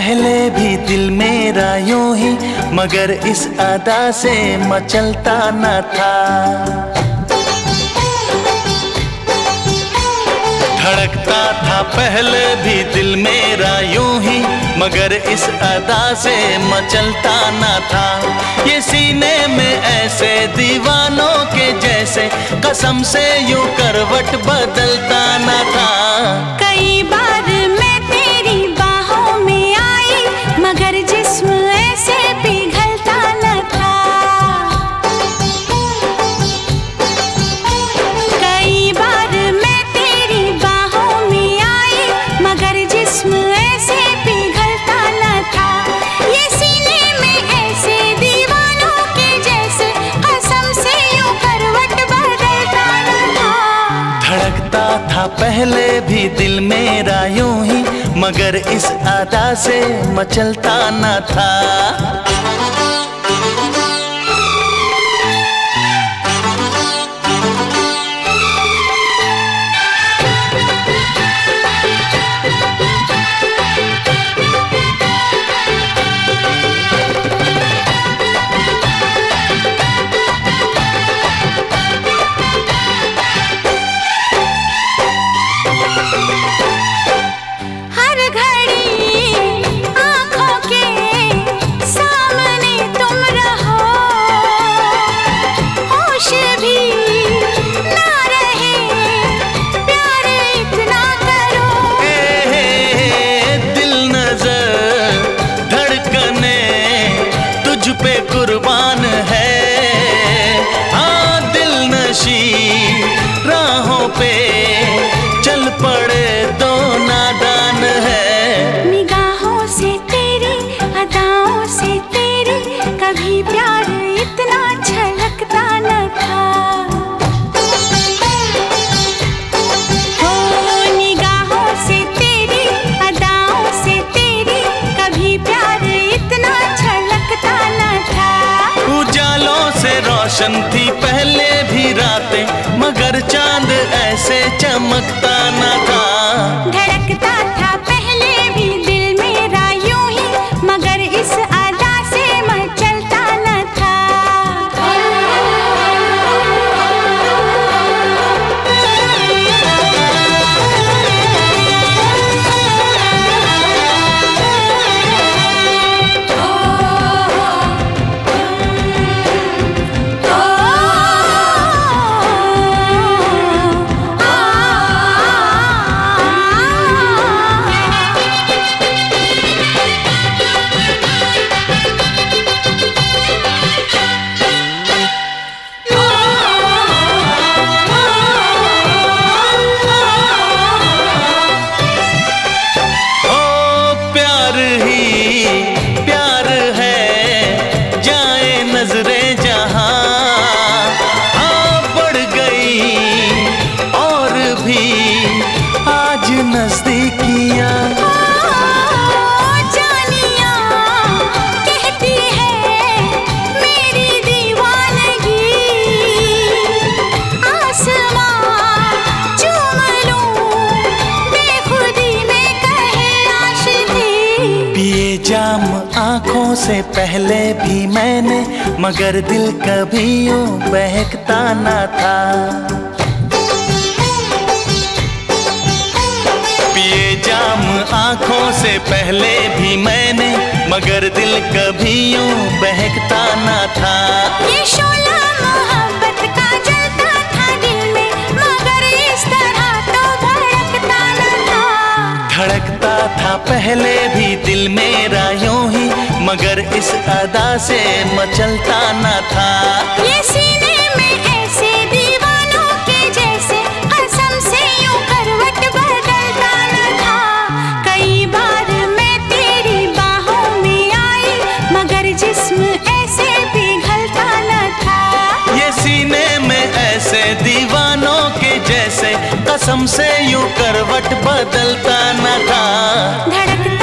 पहले भी दिल मेरा यूँ ही, मगर इस अदा से मचलता न था। धड़कता था पहले भी दिल मेरा यूँ ही, मगर इस अदा से मचलता न था। ये सीने में ऐसे दीवानों के जैसे, कसम से यूँ करवट बदलता मगर इस अदा से मचलता न था। रोशन थी पहले भी रातें मगर चाँद ऐसे चमकता ना था। जाम आँखों से पहले भी मैंने मगर दिल कभी यूँ बहकता ना था। पिए जाम आँखों से पहले भी मैंने मगर दिल कभी यूँ बहकता न था। ये शोला मोहब्बत का जलता था दिल में मगर इस तरह तो भड़कता न था। धड़कता था पहले भी दिल ही मगर इस अदा से मचलता न था। ये सीने में ऐसे दीवानों के जैसे कसम से यूँ करवट बदलता न था। कई बार मैं तेरी बाहों में आई मगर जिस्म ऐसे पिघलता न था। ये सीने में ऐसे दीवानों के जैसे कसम से यूँ करवट बदलता न था। धड़कता